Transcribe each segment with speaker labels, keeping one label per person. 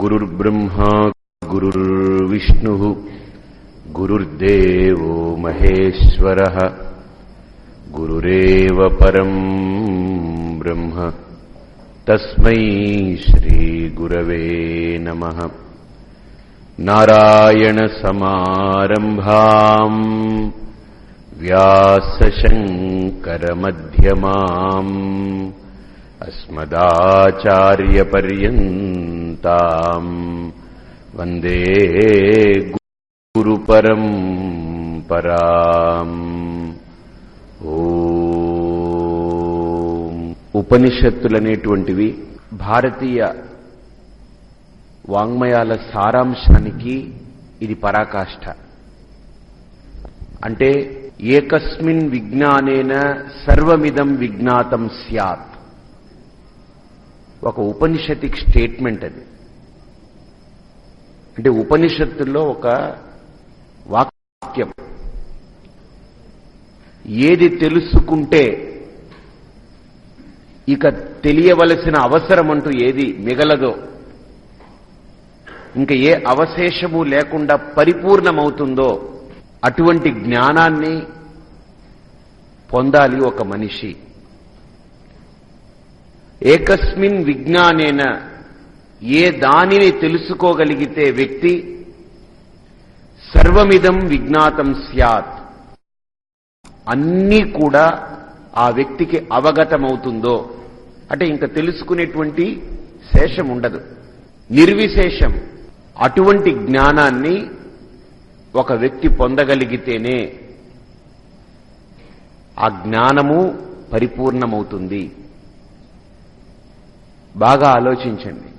Speaker 1: गुरुर्ब्रह्मा गुरुर्विष्णुः गुरुर्देवो महेश्वरः गुरुरेव परम् ब्रह्म। तस्मै श्रीगुरवे नमः। नारायणसमारम्भाम् व्यासशङ्करमध्यमाम् अस्मदाचार्यपर्यन्ताम् वन्दे गुरुपरम् పరాం ఓం ఉపనిషత్తులనేటువంటివి భారతీయ వాంగ్మయాల సారాంశానికి ఇది పరాకాష్ఠ అంటే ఏకస్మిన్ విజ్ఞానేన సర్వమిదం విజ్ఞాతం స్యాత్ ఒక ఉపనిషతిక్ స్టేట్మెంట్ అది. అంటే ఉపనిషత్తుల్లో ఒక వాక్యం. ఏది తెలుసుకుంటే ఇక తెలియవలసిన అవసరం అంటూ ఏది మిగలదో ఇంకా ఏ అవశేషము లేకుండా పరిపూర్ణమవుతుందో అటువంటి జ్ఞానాన్ని పొందాలి ఒక మనిషి. ఏకస్మిన్ విజ్ఞానేన ఏ దానిని తెలుసుకోగలిగితే వ్యక్తి? సర్వమిదం విజ్ఞాతం స్యాత్. అన్నీ కూడా ఆ వ్యక్తికి అవగతమవుతుందో. అంటే ఇంకా తెలుసుకునేటువంటి శేషం ఉండదు నిర్విశేషం. అటువంటి జ్ఞానాన్ని ఒక వ్యక్తి పొందగలిగితేనే ఆ జ్ఞానము పరిపూర్ణమవుతుంది. బాగా ఆలోచించండి.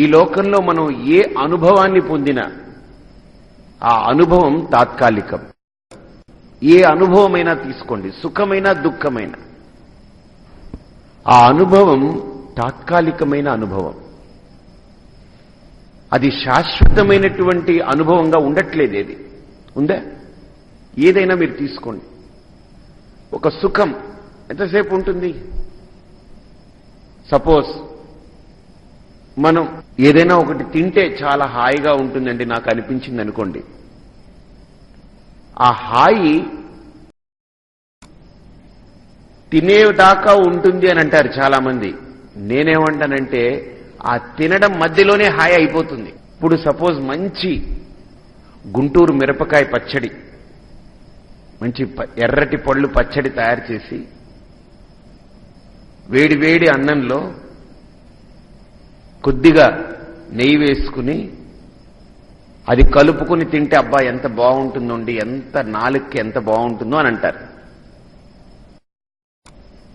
Speaker 1: ఈ లోకంలో మనం ఏ అనుభవాన్ని పొందినా ఆ అనుభవం తాత్కాలికం. ఏ అనుభవమైనా తీసుకోండి సుఖమైన దుఃఖమైన. ఆ అనుభవం తాత్కాలికమైన అనుభవం. అది శాశ్వతమైనటువంటి అనుభవంగా ఉండట్లేదు ఏది? ఉందా? ఏదైనా మీరు తీసుకోండి. ఒక సుఖం ఎంతసేపు ఉంటుంది? సపోజ్ మనం ఏదైనా ఒకటి తింటే చాలా హాయిగా ఉంటుందండి నాకు అనిపించింది అనుకోండి ఆ హాయి తినేదాకా ఉంటుంది అని అంటారు చాలా మంది నేనేమంటానంటే ఆ తినడం మధ్యలోనే హాయి అయిపోతుంది. ఇప్పుడు సపోజ్ మంచి గుంటూరు మిరపకాయ పచ్చడి మంచి ఎర్రటి పళ్ళు పచ్చడి తయారు చేసి వేడి వేడి అన్నంలో కొద్దిగా నెయ్యి వేసుకుని అది కలుపుకుని తింటే అబ్బా ఎంత బాగుంటుందండి ఎంత నాలుగుకి ఎంత బాగుంటుందో అని అంటారు.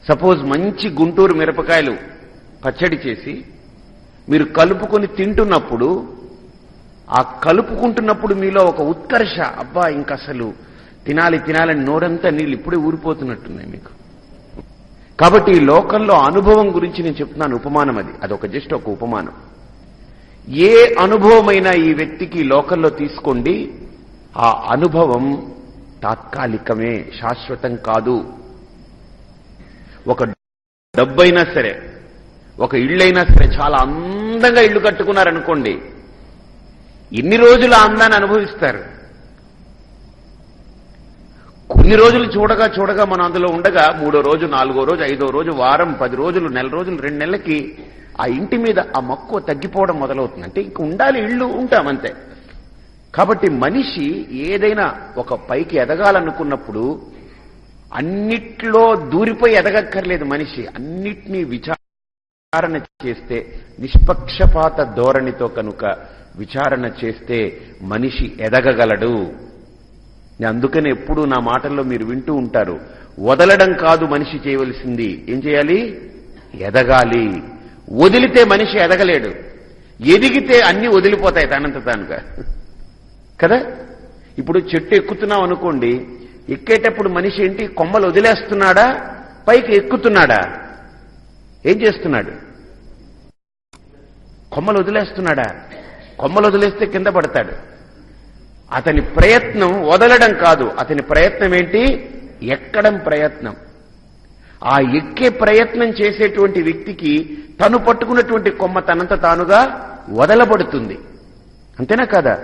Speaker 1: సపోజ్ మంచి గుంటూరు మిరపకాయలు పచ్చడి చేసి మీరు కలుపుకొని తింటున్నప్పుడు ఆ కలుపుకుంటున్నప్పుడు మీలో ఒక ఉత్కర్ష అబ్బా ఇంకసలు తినాలి తినాలని నోరంతా నీళ్ళు ఇప్పుడే ఊరిపోతున్నట్టున్నాయి మీకు. కాబట్టి ఈ లోకంలో అనుభవం గురించి నేను చెప్తున్నాను ఉపమానం అది. అదొక జస్ట్ ఒక ఉపమానం. ఏ అనుభవమైనా ఈ వ్యక్తికి లోకంలో తీసుకోండి ఆ అనుభవం తాత్కాలికమే శాశ్వతం కాదు. ఒక డబ్బైనా సరే ఒక ఇళ్ళైనా సరే చాలా అందంగా ఇల్లు కట్టుకున్నారనుకోండి ఎన్ని రోజులు అందాన్ని అనుభవిస్తారు. కొన్ని రోజులు చూడగా చూడగా మనం అందులో ఉండగా మూడో రోజు నాలుగో రోజు ఐదో రోజు వారం పది రోజులు నెల రోజులు రెండు నెలలకి ఆ ఇంటి మీద ఆ మక్కువ తగ్గిపోవడం మొదలవుతుంది. అంటే ఇంక ఉండాలి ఇళ్ళు ఉంటామంతే కాబట్టి మనిషి ఏదైనా ఒక పైకి ఎదగాలనుకున్నప్పుడు అన్నిట్లో దూరిపోయి ఎదగక్కర్లేదు మనిషి. అన్నిటినీ విచారణ చేస్తే నిష్పక్షపాత ధోరణితో కనుక విచారణ చేస్తే మనిషి ఎదగగలడు. అందుకని ఎప్పుడు నా మాటల్లో మీరు వింటూ ఉంటారు. వదలడం కాదు మనిషి చేయవలసింది. ఏం చేయాలి? ఎదగాలి. వదిలితే మనిషి ఎదగలేడు. ఎదిగితే అన్ని వదిలిపోతాయి తనంత తానుగా. కదా? ఇప్పుడు చెట్టు ఎక్కుతున్నాం అనుకోండి ఎక్కేటప్పుడు మనిషి ఏంటి? కొమ్మలు వదిలేస్తున్నాడా? పైకి ఎక్కుతున్నాడా? ఏం చేస్తున్నాడు? కొమ్మలు వదిలేస్తున్నాడా? కొమ్మలు వదిలేస్తే కింద పడతాడు. అతని ప్రయత్నం వదలడం కాదు. అతని ప్రయత్నం ఏంటి? ఎక్కడం ప్రయత్నం. ఆ ఎక్కే ప్రయత్నం చేసేటువంటి వ్యక్తికి తను పట్టుకున్నటువంటి కొమ్మ తనంత తానుగా వదలబడుతుంది. అంతేనా కదా?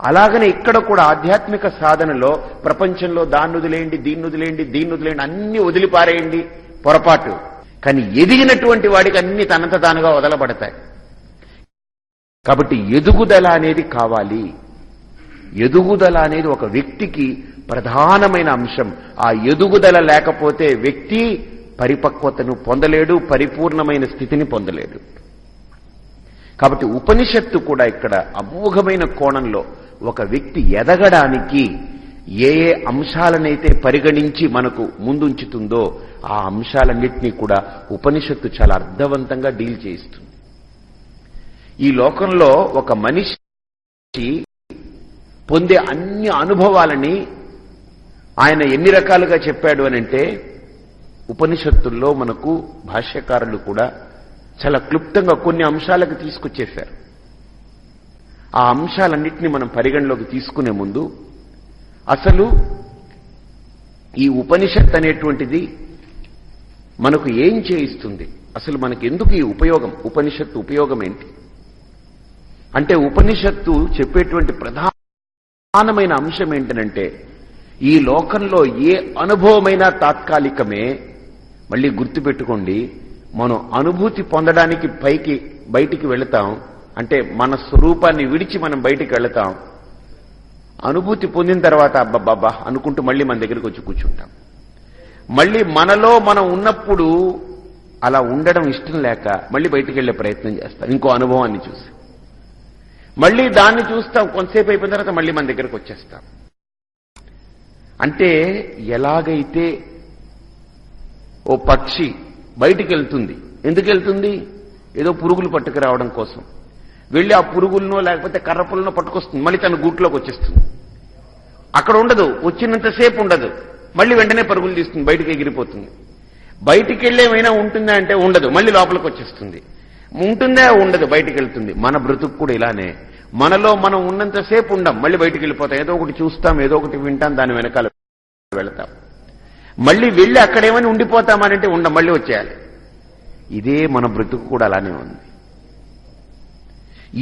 Speaker 1: అలాగనే ఇక్కడ కూడా ఆధ్యాత్మిక సాధనలో ప్రపంచంలో దాన్ని వదిలేయండి దీన్ని వదిలేయండి దీన్ని వదిలేయండి అన్ని వదిలిపారేయండి పొరపాటు. కానీ ఎదిగినటువంటి వాడికి అన్ని తనంత తానుగా వదలబడతాయి. కాబట్టి ఎదుగుదల అనేది కావాలి. ఎదుగుదల అనేది ఒక వ్యక్తికి ప్రధానమైన అంశం. ఆ ఎదుగుదల లేకపోతే వ్యక్తి పరిపక్వతను పొందలేడు పరిపూర్ణమైన స్థితిని పొందలేడు. కాబట్టి ఉపనిషత్తు కూడా ఇక్కడ అమోఘమైన కోణంలో ఒక వ్యక్తి ఎదగడానికి ఏ ఏ అంశాలనైతే పరిగణించి మనకు ముందుంచుతుందో ఆ అంశాలన్నింటినీ కూడా ఉపనిషత్తు చాలా అర్థవంతంగా డీల్ చేయిస్తుంది. ఈ లోకంలో ఒక మనిషి పొందే అన్ని అనుభవాలని ఆయన ఎన్ని రకాలుగా చెప్పాడు అనంటే ఉపనిషత్తుల్లో మనకు భాష్యకారులు కూడా చాలా క్లుప్తంగా కొన్ని అంశాలకు తీసుకొచ్చేశారు. ఆ అంశాలన్నింటినీ మనం పరిగణలోకి తీసుకునే ముందు అసలు ఈ ఉపనిషత్ అనేటువంటిది మనకు ఏం చేయిస్తుంది? అసలు మనకి ఎందుకు ఈ ఉపయోగం? ఉపనిషత్తు ఉపయోగం ఏంటి? అంటే ఉపనిషత్తు చెప్పేటువంటి ప్రధాన ప్రధానమైన అంశం ఏంటనంటే ఈ లోకంలో ఏ అనుభవమైనా తాత్కాలికమే మళ్ళీ గుర్తుపెట్టుకోండి మనం అనుభూతి పొందడానికి పైకి బయటికి వెళతాం అంటే మన స్వరూపాన్ని విడిచి మనం బయటికి వెళతాం అనుభూతి పొందిన తర్వాత అబ్బబ్బబ్బా అనుకుంటూ మళ్ళీ మన దగ్గరికి వచ్చి కూర్చుంటాం. మళ్ళీ మనలో మనం ఉన్నప్పుడు అలా ఉండడం ఇష్టం లేక మళ్ళీ బయటికి వెళ్ళే ప్రయత్నం చేస్తాం ఇంకో అనుభవాన్ని చూసి. మళ్ళీ దాన్ని చూస్తాం. కొంతసేపు అయిపోయిన తర్వాత మళ్ళీ మన దగ్గరకు వచ్చేస్తాం. అంటే ఎలాగైతే ఓ పక్షి బయటికి వెళ్తుంది. ఎందుకు వెళ్తుంది? ఏదో పురుగులు పట్టుకురావడం కోసం. వెళ్ళి ఆ పురుగులనో లేకపోతే కర్రపులను పట్టుకొస్తుంది. మళ్ళీ తన గూట్లోకి వచ్చేస్తుంది. అక్కడ ఉండదు. వచ్చినంతసేపు ఉండదు. మళ్ళీ వెంటనే పరుగులు తీస్తుంది. బయటికి ఎగిరిపోతుంది. బయటికి వెళ్ళేమైనా ఉంటుందా అంటే ఉండదు. మళ్ళీ లోపలికి వచ్చేస్తుంది. ఉంటుందే ఉండదు బయటికి వెళ్తుంది. మన బ్రతుకు కూడా ఇలానే. మనలో మనం ఉన్నంతసేపు ఉండం మళ్ళీ బయటికి వెళ్ళిపోతాం. ఏదో ఒకటి చూస్తాం ఏదో ఒకటి వింటాం దాని వెనకాల వెళతాం. మళ్ళీ వెళ్ళి అక్కడేమని ఉండిపోతామనంటే ఉండం మళ్ళీ వచ్చేయాలి. ఇదే మన బ్రతుకు కూడా అలానే ఉంది.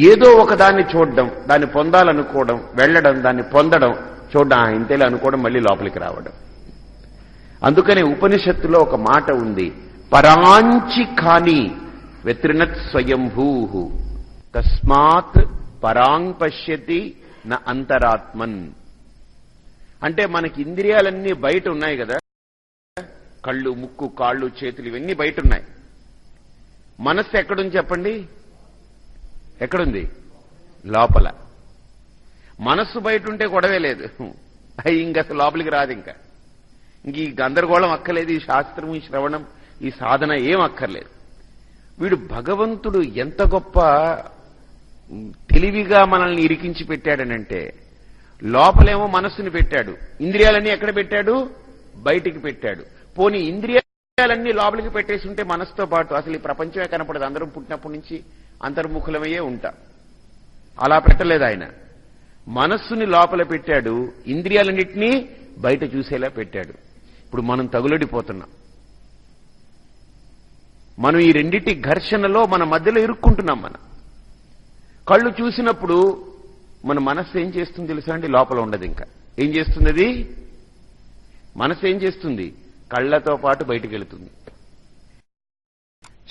Speaker 1: ఏదో ఒక దాన్ని చూడడం దాన్ని పొందాలనుకోవడం వెళ్ళడం దాన్ని పొందడం చూడడం ఆ ఇంతేలా అనుకోవడం మళ్ళీ లోపలికి రావడం. అందుకనే ఉపనిషత్తులో ఒక మాట ఉంది పరాంచి కాని వెత్రినత్ స్వయంభూ. తస్మాత్ పరాంగ్ పశ్యతి న అంతరాత్మన్. అంటే మనకి ఇంద్రియాలన్నీ బయట ఉన్నాయి కదా? కళ్ళు ముక్కు కాళ్ళు చేతులు ఇవన్నీ బయట ఉన్నాయి. మనస్సు ఎక్కడుంది చెప్పండి? ఎక్కడుంది? లోపల. మనస్సు బయట ఉంటే గొడవే లేదు. అయి ఇంక లోపలికి రాదు ఇంకా. ఇంక ఈ గందరగోళం అక్కర్లేదు ఈ శాస్త్రం ఈ శ్రవణం ఈ సాధన ఏం అక్కర్లేదు. వీడు భగవంతుడు ఎంత గొప్ప తెలివిగా మనల్ని ఇరికించి పెట్టాడనంటే లోపలేమో మనస్సుని పెట్టాడు. ఇంద్రియాలన్నీ ఎక్కడ పెట్టాడు? బయటికి పెట్టాడు. పోనీ ఇంద్రియాలన్నీ లోపలికి పెట్టేసి ఉంటే మనసుతో పాటు అసలు ఈ ప్రపంచమే కనపడదు. అందరం పుట్టినప్పటి నుంచి అంతర్ముఖులమయ్యే ఉంటాం. అలా పెట్టలేదు ఆయన. మనస్సుని లోపల పెట్టాడు. ఇంద్రియాలన్నింటినీ బయట చూసేలా పెట్టాడు. ఇప్పుడు మనం తగులడిపోతున్నాం. మనం ఈ రెండిటి ఘర్షణలో మన మధ్యలో ఇరుక్కుంటున్నాం మనం. కళ్ళు చూసినప్పుడు మన మనస్సు ఏం చేస్తుంది తెలుసా అండి? లోపల ఉండదు ఇంకా. ఏం చేస్తుంది అది మనసు ఏం చేస్తుంది? కళ్ళతో పాటు బయటికి వెళుతుంది.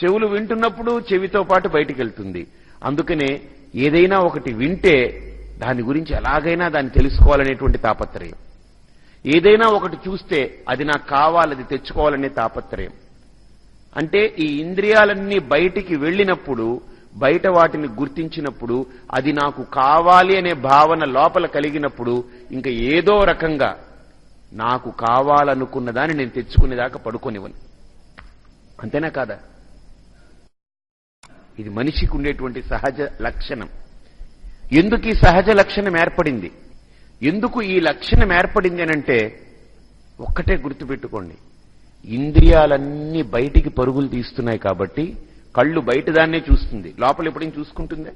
Speaker 1: చెవులు వింటున్నప్పుడు చెవితో పాటు బయటికి వెళ్తుంది. అందుకనే ఏదైనా ఒకటి వింటే దాని గురించి ఎలాగైనా దాన్ని తెలుసుకోవాలనేటువంటి తాపత్రయం. ఏదైనా ఒకటి చూస్తే అది నాకు కావాలది తెచ్చుకోవాలనే తాపత్రయం. అంటే ఈ ఇంద్రియాలన్నీ బయటికి వెళ్ళినప్పుడు బయట వాటిని గుర్తించినప్పుడు అది నాకు కావాలి అనే భావన లోపల కలిగినప్పుడు ఇంకా ఏదో రకంగా నాకు కావాలనుకున్న దాన్ని నేను తెచ్చుకునేదాకా పడుకోనివ్వను. అంతేనా కాదా? ఇది మనిషికి ఉండేటువంటి సహజ లక్షణం. ఎందుకు ఈ సహజ లక్షణం ఏర్పడింది? ఎందుకు ఈ లక్షణం ఏర్పడింది అనంటే ఒక్కటే గుర్తుపెట్టుకోండి. ఇంద్రియాలన్నీ బయటికి పరుగులు తీస్తున్నాయి కాబట్టి కళ్ళు బయట దాన్నే చూస్తుంది. లోపల ఎప్పుడైనా చూసుకుంటుందా?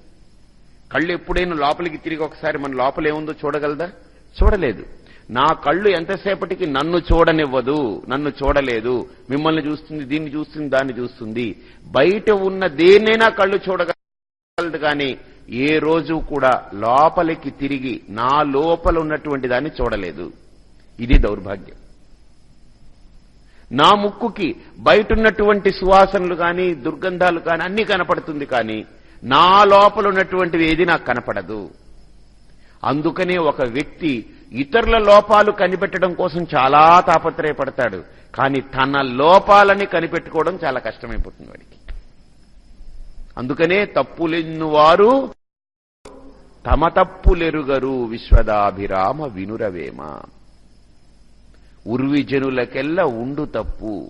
Speaker 1: కళ్ళు ఎప్పుడైనా లోపలికి తిరిగి ఒకసారి మన లోపల ఏముందో చూడగలదా? చూడలేదు. నా కళ్ళు ఎంతసేపటికి నన్ను చూడనివ్వదు నన్ను చూడలేదు. మిమ్మల్ని చూస్తుంది దీన్ని చూస్తుంది దాన్ని చూస్తుంది. బయట ఉన్న దేన్నైనా కళ్ళు చూడగలదు కానీ ఏ రోజు కూడా లోపలికి తిరిగి నా లోపల ఉన్నటువంటి దాన్ని చూడలేదు. ఇది దౌర్భాగ్యం. నా ముక్కుకి బయట ఉన్నటువంటి సువాసనలు కానీ దుర్గంధాలు కానీ అన్ని కనపడుతుంది కానీ నా లోపల ఉన్నటువంటివి ఏది నాకు కనపడదు. అందుకనే ఒక వ్యక్తి ఇతరుల లోపాలు కనిపెట్టడం కోసం చాలా తాపత్రయపడతాడు. కానీ తన లోపాలని కనిపెట్టుకోవడం చాలా కష్టమైపోతుంది వాడికి. అందుకనే తప్పులెన్నువారు తమ తప్పులెరుగరు విశ్వదాభిరామ వినురవేమ. ఉర్విజనులకెల్లా ఉండు తప్పు.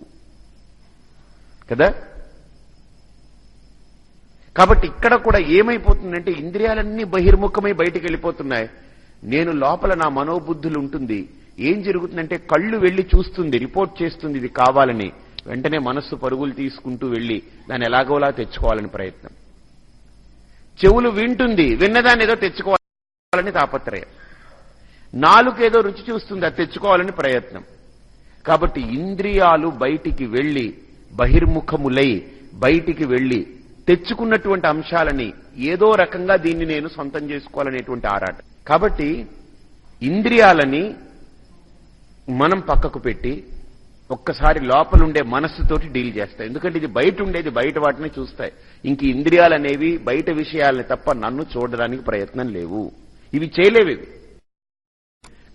Speaker 1: కదా? కాబట్టి ఇక్కడ కూడా ఏమైపోతుందంటే ఇంద్రియాలన్నీ బహిర్ముఖమై బయటికి వెళ్ళిపోతున్నాయి నేను లోపల నా మనోబుద్ధులు ఉంటుంది. ఏం జరుగుతుందంటే కళ్ళు వెళ్ళి చూస్తుంది రిపోర్ట్ చేస్తుంది ఇది కావాలని. వెంటనే మనస్సు పరుగులు తీసుకుంటూ వెళ్ళి దాన్ని ఎలాగోలా తెచ్చుకోవాలని ప్రయత్నం. చెవులు వింటుంది విన్నదాన్ని ఏదో తెచ్చుకోవాలని తాపత్రయం. నాలుకేదో రుచి చూస్తుంది అది తెచ్చుకోవాలని ప్రయత్నం. కాబట్టి ఇంద్రియాలు బయటికి వెళ్ళి బహిర్ముఖములై బయటికి వెళ్ళి తెచ్చుకున్నటువంటి అంశాలని ఏదో రకంగా దీన్ని నేను సొంతం చేసుకోవాలనేటువంటి ఆరాట. కాబట్టి ఇంద్రియాలని మనం పక్కకు పెట్టి ఒక్కసారి లోపలుండే మనస్సుతోటి డీల్ చేస్తాయి ఎందుకంటే ఇది బయట ఉండేది బయట వాటిని చూస్తాయి. ఇంక ఇంద్రియాలు అనేవి బయట విషయాలని తప్ప నన్ను చూడడానికి ప్రయత్నం లేవు. ఇవి చేయలేవి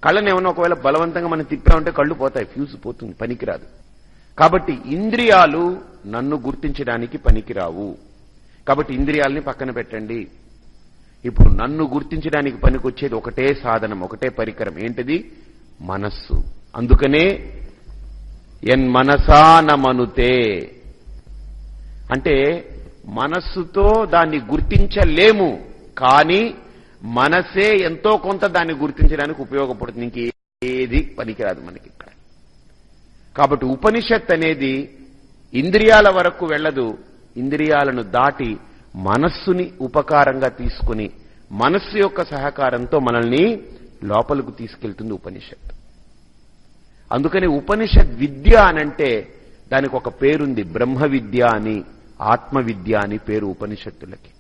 Speaker 1: కళ్ళని ఏమన్నా ఒకవేళ బలవంతంగా మనం తిప్పామంటే కళ్ళు పోతాయి ఫ్యూజ్ పోతుంది పనికిరాదు. కాబట్టి ఇంద్రియాలు నన్ను గుర్తించడానికి పనికిరావు. కాబట్టి ఇంద్రియాలని పక్కన పెట్టండి. ఇప్పుడు నన్ను గుర్తించడానికి పనికొచ్చేది ఒకటే సాధనం ఒకటే పరికరం. ఏంటిది? మనస్సు. అందుకనే ఎన్ మనసానమనుతే అంటే మనస్సుతో దాన్ని గుర్తించలేము కానీ మనసే ఎంతో కొంత దాన్ని గుర్తించడానికి ఉపయోగపడుతుంది. ఇంకేది పనికిరాదు మనకి ఇక్కడ. కాబట్టి ఉపనిషత్ అనేది ఇంద్రియాల వరకు వెళ్ళదు. ఇంద్రియాలను దాటి మనస్సుని ఉపకారంగా తీసుకుని మనస్సు యొక్క సహకారంతో మనల్ని లోపలకు తీసుకెళ్తుంది ఉపనిషత్. అందుకని ఉపనిషత్ విద్య అనంటే దానికి ఒక పేరుంది. బ్రహ్మ విద్య అని ఆత్మ విద్య అని పేరు ఉపనిషత్తులకి.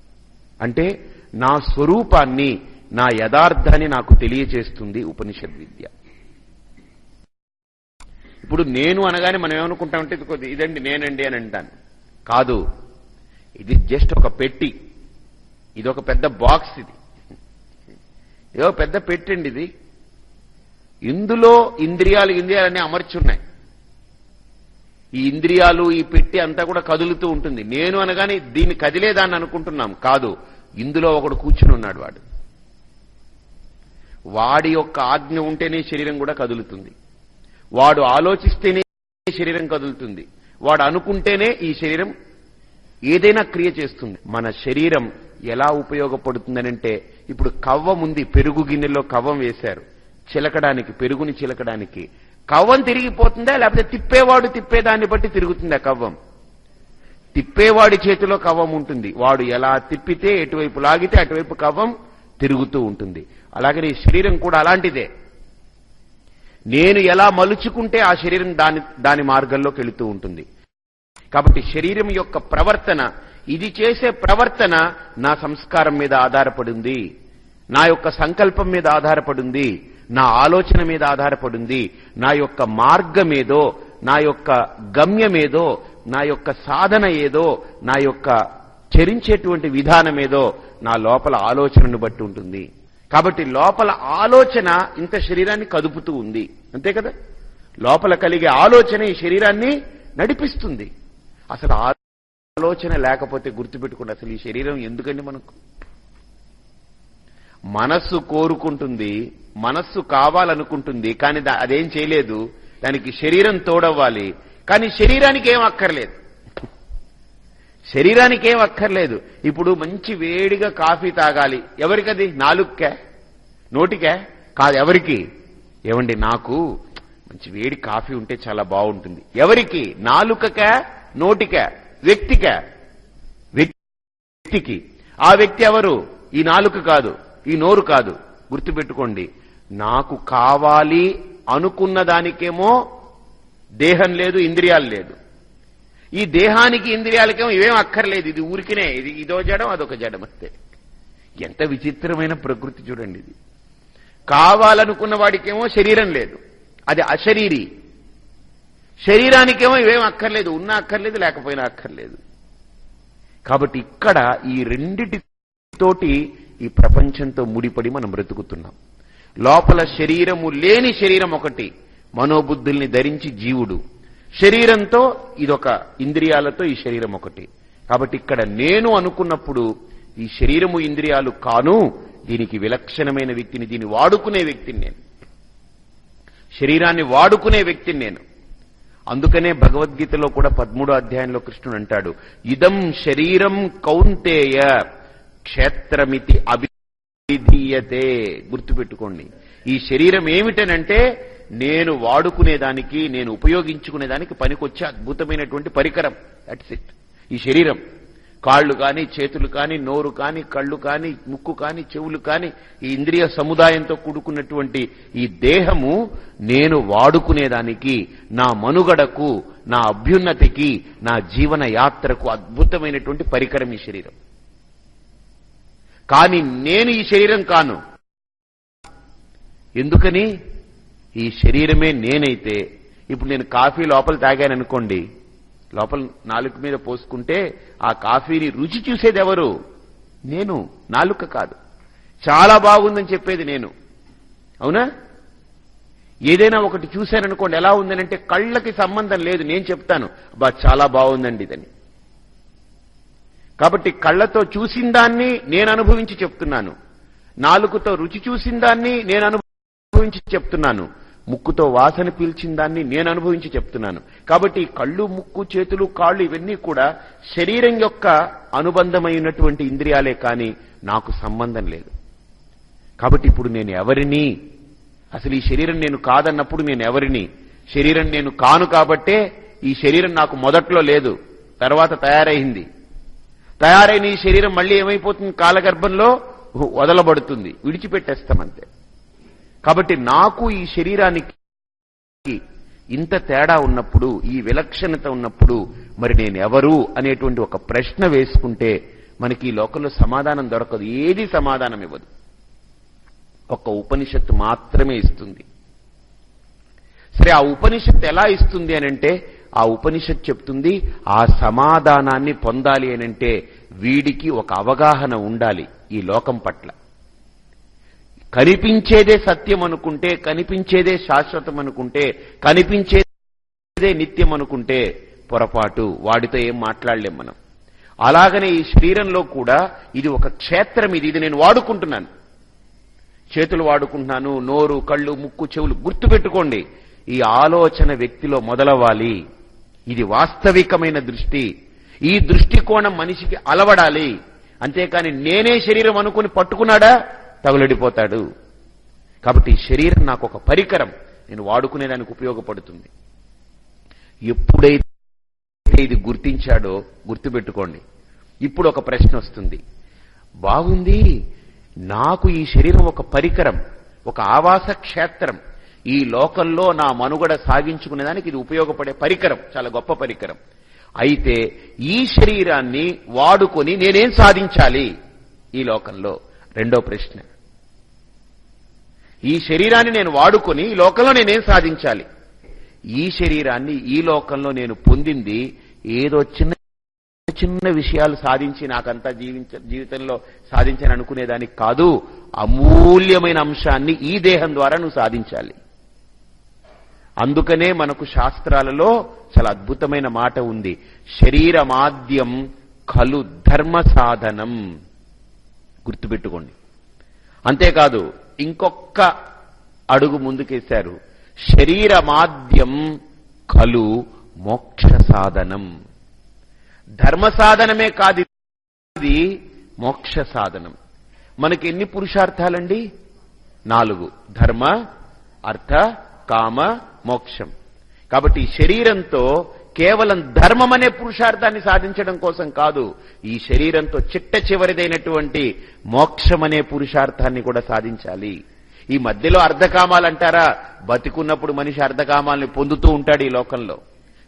Speaker 1: అంటే నా స్వరూపాన్ని నా యథార్థాన్ని నాకు తెలియచేస్తుంది ఉపనిషద్ విద్య. ఇప్పుడు నేను అనగానే మనం ఏమనుకుంటామంటే ఇది ఇదండి నేనండి అని అంటాను. కాదు ఇది జస్ట్ ఒక పెట్టి. ఇది ఒక పెద్ద బాక్స్ ఇది. ఏదో పెద్ద పెట్టండి ఇది. ఇందులో ఇంద్రియాలు ఇంద్రియాలన్నీ అమర్చున్నాయి. ఈ ఇంద్రియాలు ఈ పెట్టి అంతా కూడా కదులుతూ ఉంటుంది. నేను అనగానే దీన్ని కదిలేదాన్ని అనుకుంటున్నాం. కాదు ఇందులో ఒకడు కూర్చుని ఉన్నాడు వాడు. వాడి యొక్క ఆజ్ఞ ఉంటేనే శరీరం కూడా కదులుతుంది. వాడు ఆలోచిస్తేనే శరీరం కదులుతుంది. వాడు అనుకుంటేనే ఈ శరీరం ఏదైనా క్రియ చేస్తుంది. మన శరీరం ఎలా ఉపయోగపడుతుందనంటే ఇప్పుడు కవ్వం ఉంది పెరుగు గిన్నెలో కవ్వం వేశారు. చిలకడానికి పెరుగుని చిలకడానికి. కవ్వం తిరిగిపోతుందా లేకపోతే తిప్పేవాడు తిప్పేదాన్ని బట్టి తిరుగుతుందా కవ్వం. తిప్పేవాడి చేతిలో కవ్వం ఉంటుంది. వాడు ఎలా తిప్పితే ఎటువైపు లాగితే అటువైపు కవ్వం తిరుగుతూ ఉంటుంది. అలాగే నీ శరీరం కూడా అలాంటిదే. నేను ఎలా మలుచుకుంటే ఆ శరీరం దాని దాని మార్గంలోకి వెళుతూ ఉంటుంది. కాబట్టి శరీరం యొక్క ప్రవర్తన ఇది చేసే ప్రవర్తన నా సంస్కారం మీద ఆధారపడింది. నా యొక్క సంకల్పం మీద ఆధారపడింది. నా ఆలోచన మీద ఆధారపడింది. నా యొక్క మార్గమేదో నా యొక్క గమ్యమేదో నా యొక్క సాధన ఏదో నా యొక్క చరించేటువంటి విధానం ఏదో నా లోపల ఆలోచనను బట్టి ఉంటుంది. కాబట్టి లోపల ఆలోచన ఇంత శరీరాన్ని కదుపుతూ ఉంది. అంతే కదా? లోపల కలిగే ఆలోచన ఈ శరీరాన్ని నడిపిస్తుంది. అసలు ఆలోచన లేకపోతే గుర్తుపెట్టుకోండి అసలు ఈ శరీరం ఎందుకండి మనకు? మనస్సు కోరుకుంటుంది మనస్సు కావాలనుకుంటుంది కానీ అదేం చేయలేదు. దానికి శరీరం తోడవ్వాలి. కానీ శరీరానికి ఏం అక్కర్లేదు. శరీరానికి ఏం అక్కర్లేదు. ఇప్పుడు మంచి వేడిగా కాఫీ తాగాలి. ఎవరికది? నాలుగుకే నోటికే? కాదు ఎవరికి? ఏమండి నాకు మంచి వేడి కాఫీ ఉంటే చాలా బాగుంటుంది. ఎవరికి? నాలుకకే? నోటికే? వ్యక్తికే? వ్యక్తికి. ఆ వ్యక్తి ఎవరు? ఈ నాలుక కాదు ఈ నోరు కాదు. గుర్తుపెట్టుకోండి. నాకు కావాలి అనుకున్న దానికేమో దేహం లేదు ఇంద్రియాలు లేదు. ఈ దేహానికి ఇంద్రియాలకేమో ఇవేం అక్కర్లేదు. ఇది ఊరికినే ఇది ఇదో జడం అదొక జడం అంతే. ఎంత విచిత్రమైన ప్రకృతి చూడండి ఇది. కావాలనుకున్న వాడికేమో శరీరం లేదు. అది అశరీరి. శరీరానికేమో ఇవేం అక్కర్లేదు. ఉన్నా అక్కర్లేదు లేకపోయినా అక్కర్లేదు. కాబట్టి ఇక్కడ ఈ రెండిటితోటి ఈ ప్రపంచంతో ముడిపడి మనం బ్రతుకుతున్నాం. లోపల శరీరము లేని శరీరం ఒకటి. మనోబుద్ధుల్ని ధరించి జీవుడు. శరీరంతో ఇదొక ఇంద్రియాలతో ఈ శరీరం ఒకటి. కాబట్టి ఇక్కడ నేను అనుకున్నప్పుడు ఈ శరీరము ఇంద్రియాలు కాను దీనికి విలక్షణమైన వ్యక్తిని దీన్ని వాడుకునే వ్యక్తిని నేను. శరీరాన్ని వాడుకునే వ్యక్తిని నేను. అందుకనే భగవద్గీతలో కూడా పదమూడో అధ్యాయంలో కృష్ణుడు అంటాడు ఇదం శరీరం కౌంతేయ క్షేత్రమితి అభిధీయతే గుర్తుపెట్టుకోండి. ఈ శరీరం ఏమిటనంటే నేను వాడుకునేదానికి నేను ఉపయోగించుకునేదానికి పనికొచ్చే అద్భుతమైనటువంటి పరికరం. దట్స్ ఇట్ ఈ శరీరం. కాళ్ళు కాని చేతులు కాని నోరు కాని కళ్ళు కాని ముక్కు కాని చెవులు కాని ఈ ఇంద్రియ సముదాయంతో కూడుకున్నటువంటి ఈ దేహము నేను వాడుకునేదానికి నా మనుగడకు నా అభ్యున్నతికి నా జీవన యాత్రకు అద్భుతమైనటువంటి పరికరం ఈ శరీరం. కానీ నేను ఈ శరీరం కాను. ఎందుకని? ఈ శరీరమే నేనైతే ఇప్పుడు నేను కాఫీ లోపల తాగాననుకోండి లోపల నాలుక మీద పోసుకుంటే ఆ కాఫీని రుచి చూసేది ఎవరు నేను. నాలుక కాదు. చాలా బాగుందని చెప్పేది నేను. అవునా? ఏదైనా ఒకటి చూశాననుకోండి ఎలా ఉందనంటే కళ్ళకి సంబంధం లేదు నేను చెప్తాను. బా చాలా బాగుందండి ఇదని. కాబట్టి కళ్ళతో చూసిన దాన్ని నేను అనుభవించి చెప్తున్నాను. నాలుగుతో రుచి చూసిన దాన్ని నేను అనుభవించి చెప్తున్నాను. ముక్కుతో వాసన పీల్చిన దాన్ని నేను అనుభవించి చెప్తున్నాను. కాబట్టి కళ్ళు ముక్కు చేతులు కాళ్ళు ఇవన్నీ కూడా శరీరం యొక్క అనుబంధమైనటువంటి ఇంద్రియాలే కానీ నాకు సంబంధం లేదు. కాబట్టి ఇప్పుడు నేను ఎవరిని? అసలు ఈ శరీరం నేను కాదన్నప్పుడు నేను ఎవరిని? శరీరం నేను కాను కాబట్టే ఈ శరీరం నాకు మొదట్లో లేదు. తర్వాత తయారైంది. తయారైన ఈ శరీరం మళ్ళీ ఏమైపోతుంది? కాలగర్భంలో వదలబడుతుంది. విడిచిపెట్టేస్తామంతే. కాబట్టి నాకు ఈ శరీరానికి ఇంత తేడా ఉన్నప్పుడు ఈ విలక్షణత ఉన్నప్పుడు మరి నేను ఎవరు అనేటువంటి ఒక ప్రశ్న వేసుకుంటే మనకి ఈ లోకంలో సమాధానం దొరకదు. ఏది సమాధానం ఇవ్వదు. ఒక ఉపనిషత్తు మాత్రమే ఇస్తుంది. సరే ఆ ఉపనిషత్తు ఎలా ఇస్తుంది అనంటే ఆ ఉపనిషత్ చెప్తుంది ఆ సమాధానాన్ని పొందాలి అనంటే వీడికి ఒక అవగాహన ఉండాలి ఈ లోకం పట్ల. కనిపించేదే సత్యం అనుకుంటే కనిపించేదే శాశ్వతం అనుకుంటే కనిపించేదే నిత్యం అనుకుంటే పొరపాటు. వాడితో ఏం మాట్లాడలేం మనం. అలాగనే ఈ శరీరంలో కూడా ఇది ఒక క్షేత్రం ఇది. ఇది నేను వాడుకుంటున్నాను. చేతులు వాడుకుంటున్నాను నోరు కళ్ళు ముక్కు చెవులు గుర్తుపెట్టుకోండి. ఈ ఆలోచన వ్యక్తిలో మొదలవ్వాలి. ఇది వాస్తవికమైన దృష్టి. ఈ దృష్టికోణం మనిషికి అలవడాలి. అంతేకాని నేనే శరీరం అనుకుని పట్టుకున్నాడా? తగులడిపోతాడు. కాబట్టి ఈ శరీరం నాకు ఒక పరికరం. నేను వాడుకునేదానికి ఉపయోగపడుతుంది. ఎప్పుడైతే ఇది గుర్తించాడో గుర్తుపెట్టుకోండి. ఇప్పుడు ఒక ప్రశ్న వస్తుంది. బాగుంది? నాకు ఈ శరీరం ఒక పరికరం ఒక ఆవాస క్షేత్రం. ఈ లోకంలో నా మనుగడ సాగించుకునేదానికి ఇది ఉపయోగపడే పరికరం. చాలా గొప్ప పరికరం. అయితే ఈ శరీరాన్ని వాడుకొని నేనేం సాధించాలి? ఈ లోకంలో. రెండో ప్రశ్న. ఈ శరీరాన్ని నేను వాడుకొని ఈ లోకంలో నేనేం సాధించాలి? ఈ శరీరాన్ని ఈ లోకంలో నేను పొందింది ఏదో చిన్న చిన్న విషయాలు సాధించి నాకంతా జీవించ జీవితంలో సాధించని అనుకునేదానికి కాదు. అమూల్యమైన అంశాన్ని ఈ దేహం ద్వారా నువ్వు సాధించాలి. అందుకనే మనకు శాస్త్రాలలో చాలా అద్భుతమైన మాట ఉంది. శరీరమాద్యం ఖలు ధర్మ సాధనం. గుర్తుపెట్టుకోండి. అంతేకాదు ఇంకొక అడుగు ముందుకేశారు. శరీరమాద్యం కలు మోక్ష సాధనం. ధర్మ సాధనమే కాదు ఇది మోక్ష సాధనం. మనకి ఎన్ని పురుషార్థాలండి? నాలుగు. ధర్మ అర్థ కామ మోక్షం. కాబట్టి శరీరంతో కేవలం ధర్మం అనే పురుషార్థాన్ని సాధించడం కోసం కాదు ఈ శరీరంతో చిట్ట చివరిదైనటువంటి మోక్షం అనే పురుషార్థాన్ని కూడా సాధించాలి. ఈ మధ్యలో అర్ధకామాలంటారా? బతికున్నప్పుడు మనిషి అర్ధకామాల్ని పొందుతూ ఉంటాడు ఈ లోకంలో.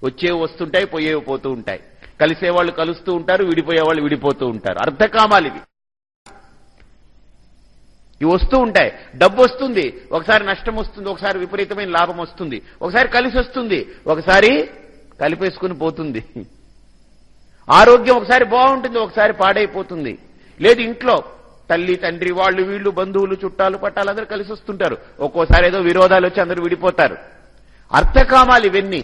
Speaker 1: వచ్చేవి వస్తుంటాయి పోయేవి పోతూ ఉంటాయి. కలిసేవాళ్ళు కలుస్తూ ఉంటారు విడిపోయేవాళ్ళు విడిపోతూ ఉంటారు. అర్ధకామాలు ఇవి. ఇవి వస్తూ ఉంటాయి. డబ్బు వస్తుంది ఒకసారి నష్టం వస్తుంది ఒకసారి విపరీతమైన లాభం వస్తుంది ఒకసారి కలిసి వస్తుంది ఒకసారి కలిపేసుకుని పోతుంది. ఆరోగ్యం ఒకసారి బాగుంటుంది ఒకసారి పాడైపోతుంది. లేదు ఇంట్లో తల్లి తండ్రి వాళ్ళు వీళ్ళు బంధువులు చుట్టాలు పట్టాలు అందరూ కలిసి వస్తుంటారు. ఒక్కోసారి ఏదో విరోధాలు వచ్చి అందరూ విడిపోతారు. అర్థకామాలు ఇవన్నీ.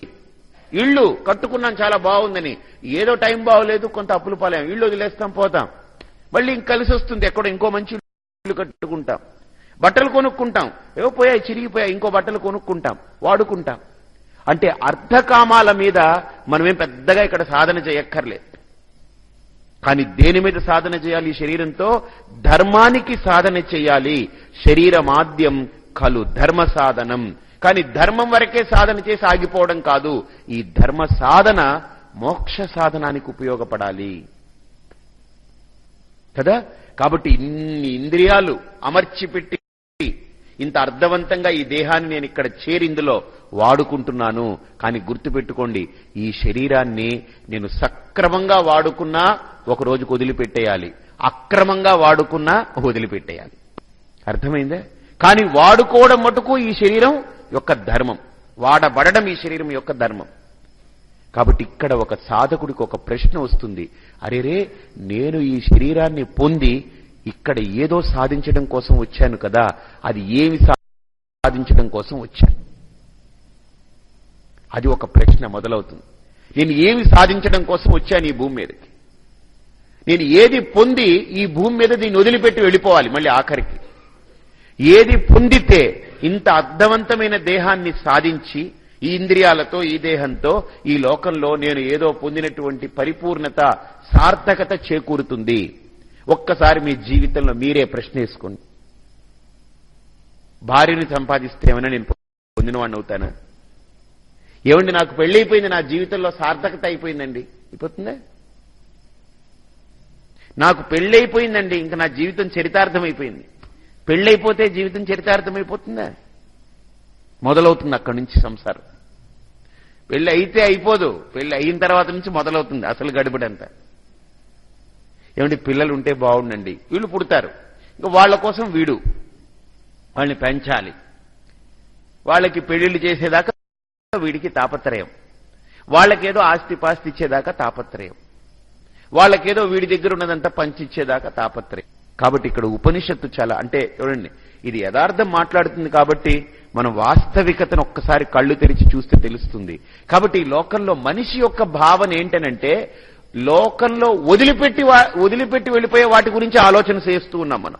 Speaker 1: ఇళ్ళు కట్టుకున్నాం చాలా బాగుందని. ఏదో టైం బాగోలేదు కొంత అప్పులు పాలేం ఇళ్ళు వదిలేస్తాం పోతాం. మళ్ళీ ఇంక కలిసి వస్తుంది ఎక్కడో ఇంకో మంచి ఇళ్ళు కట్టుకుంటాం. బట్టలు కొనుక్కుంటాం. ఏవో పోయాయి చిరిగిపోయాయి ఇంకో బట్టలు కొనుక్కుంటాం వాడుకుంటాం. అంటే అర్థకామాల మీద మనమేం పెద్దగా ఇక్కడ సాధన చేయక్కర్లేదు. కానీ దేని మీద సాధన చేయాలి శరీరంతో? ధర్మానికి సాధన చేయాలి. శరీరమాద్యం కలు ధర్మ సాధనం. కానీ ధర్మం వరకే సాధన చేసి ఆగిపోవడం కాదు. ఈ ధర్మ సాధన మోక్ష సాధనానికి ఉపయోగపడాలి. కదా? కాబట్టి ఇన్ని ఇంద్రియాలు అమర్చిపెట్టి ఇంత అర్థవంతంగా ఈ దేహాన్ని నేను ఇక్కడ చేరిందులో వాడుకుంటున్నాను. కానీ గుర్తుపెట్టుకోండి ఈ శరీరాన్ని నేను సక్రమంగా వాడుకున్నా ఒక రోజుకు వదిలిపెట్టేయాలి. అక్రమంగా వాడుకున్నా వదిలిపెట్టేయాలి. అర్థమైందే? కానీ వాడుకోవడం మటుకు ఈ శరీరం యొక్క ధర్మం. వాడబడడం ఈ శరీరం యొక్క ధర్మం. కాబట్టి ఇక్కడ ఒక సాధకుడికి ఒక ప్రశ్న వస్తుంది. అరేరే నేను ఈ శరీరాన్ని పొంది ఇక్కడ ఏదో సాధించడం కోసం వచ్చాను కదా అది ఏమి సాధించడం కోసం వచ్చాను. అది ఒక ప్రశ్న మొదలవుతుంది. నేను ఏమి సాధించడం కోసం వచ్చాను ఈ భూమి మీదకి? నేను ఏది పొంది ఈ భూమి మీద దీన్ని వదిలిపెట్టి వెళ్ళిపోవాలి మళ్ళీ ఆఖరికి? ఏది పొందితే ఇంత అర్థవంతమైన దేహాన్ని సాధించి ఈ ఇంద్రియాలతో ఈ దేహంతో ఈ లోకంలో నేను ఏదో పొందినటువంటి పరిపూర్ణత సార్థకత చేకూరుతుంది. ఒక్కసారి మీ జీవితంలో మీరే ప్రశ్న వేసుకోండి భార్యని సంపాదిస్తే ఏమైనా నేను పొందినవాడిని అవుతానా? ఏమండి నాకు పెళ్ళైపోయింది నా జీవితంలో సార్థకత అయిపోయిందండి. అయిపోతుందా? నాకు పెళ్ళైపోయిందండి ఇంకా నా జీవితం చరితార్థం అయిపోయింది పెళ్ళైపోతే జీవితం చరితార్థం మొదలవుతుంది అక్కడి నుంచి సంసారం. పెళ్ళి అయితే అయిపోదు పెళ్ళి అయిన తర్వాత నుంచి మొదలవుతుంది అసలు గడిపడంతా ఏమంటే పిల్లలు ఉంటే బాగుండండి. వీళ్ళు పుడతారు. ఇంకా వాళ్ళ కోసం వీడు. వాళ్ళని పెంచాలి. వాళ్ళకి పెళ్ళిళ్ళు చేసేదాకా వీడికి తాపత్రయం. వాళ్ళకేదో ఆస్తి పాస్తి ఇచ్చేదాకా తాపత్రయం. వాళ్ళకేదో వీడి దగ్గర ఉన్నదంతా పంచిచ్చేదాకా తాపత్రయం. కాబట్టి ఇక్కడ ఉపనిషత్తు చాలా అంటే చూడండి ఇది యథార్థం మాట్లాడుతుంది కాబట్టి మనం వాస్తవికతను ఒక్కసారి కళ్ళు తెరిచి చూస్తే తెలుస్తుంది. కాబట్టి ఈ లోకంలో మనిషి యొక్క భావన ఏంటనంటే లోకంలో వదిలిపెట్టి వదిలిపెట్టి వెళ్ళిపోయే వాటి గురించి ఆలోచన చేస్తూ ఉన్నాం మనం.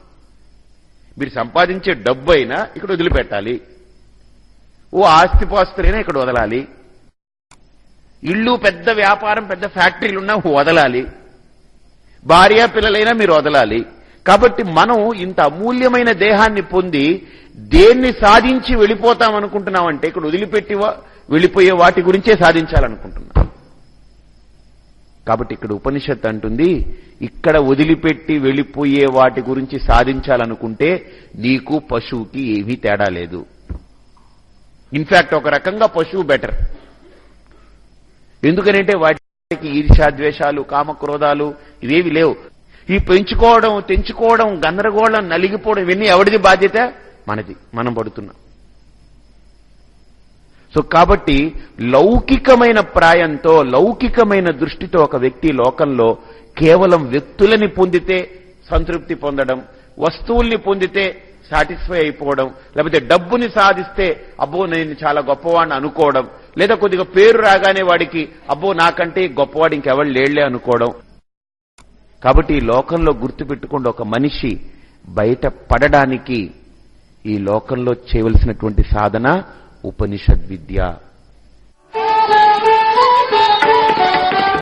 Speaker 1: మీరు సంపాదించే డబ్బు అయినా ఇక్కడ వదిలిపెట్టాలి. ఓ ఆస్తిపాస్తులైనా ఇక్కడ వదలాలి. ఇళ్ళు పెద్ద వ్యాపారం పెద్ద ఫ్యాక్టరీలు ఉన్నా వదలాలి. భార్య పిల్లలైనా మీరు వదలాలి. కాబట్టి మనం ఇంత అమూల్యమైన దేహాన్ని పొంది దేన్ని సాధించి వెళ్ళిపోతాం అనుకుంటున్నామంటే ఇక్కడ వదిలిపెట్టి వెళ్ళిపోయే వాటి గురించే సాధించాలనుకుంటున్నాం. కాబట్టి ఇక్కడ ఉపనిషత్ అంటుంది ఇక్కడ వదిలిపెట్టి వెళ్ళిపోయే వాటి గురించి సాధించాలనుకుంటే నీకు పశువుకి ఏమీ తేడా లేదు. ఇన్ఫ్యాక్ట్ ఒక రకంగా పశువు బెటర్ ఎందుకనంటే వాటికి ఈర్షాద్వేషాలు కామక్రోధాలు ఇవేవి లేవు. ఈ పెంచుకోవడం తెంచుకోవడం గందరగోళం నలిగిపోవడం ఇవన్నీ ఎవరిది బాధ్యత? మనది. మనం పడుతున్నాం. సో కాబట్టి లౌకికమైన ప్రాయంతో లౌకికమైన దృష్టితో ఒక వ్యక్తి లోకంలో కేవలం వ్యక్తులని పొందితే సంతృప్తి పొందడం వస్తువుల్ని పొందితే సాటిస్ఫై అయిపోవడం లేకపోతే డబ్బుని సాధిస్తే అబ్బో నేను చాలా గొప్పవాడిని అనుకోవడం లేదా కొద్దిగా పేరు రాగానే వాడికి అబ్బో నాకంటే గొప్పవాడు ఇంకెవరు లేళ్ళే అనుకోవడం. కాబట్టి ఈ లోకంలో గుర్తుపెట్టుకోండి ఒక మనిషి బయట పడడానికి ఈ లోకంలో చేయవలసినటువంటి సాధన ఉపనిషద్ విద్య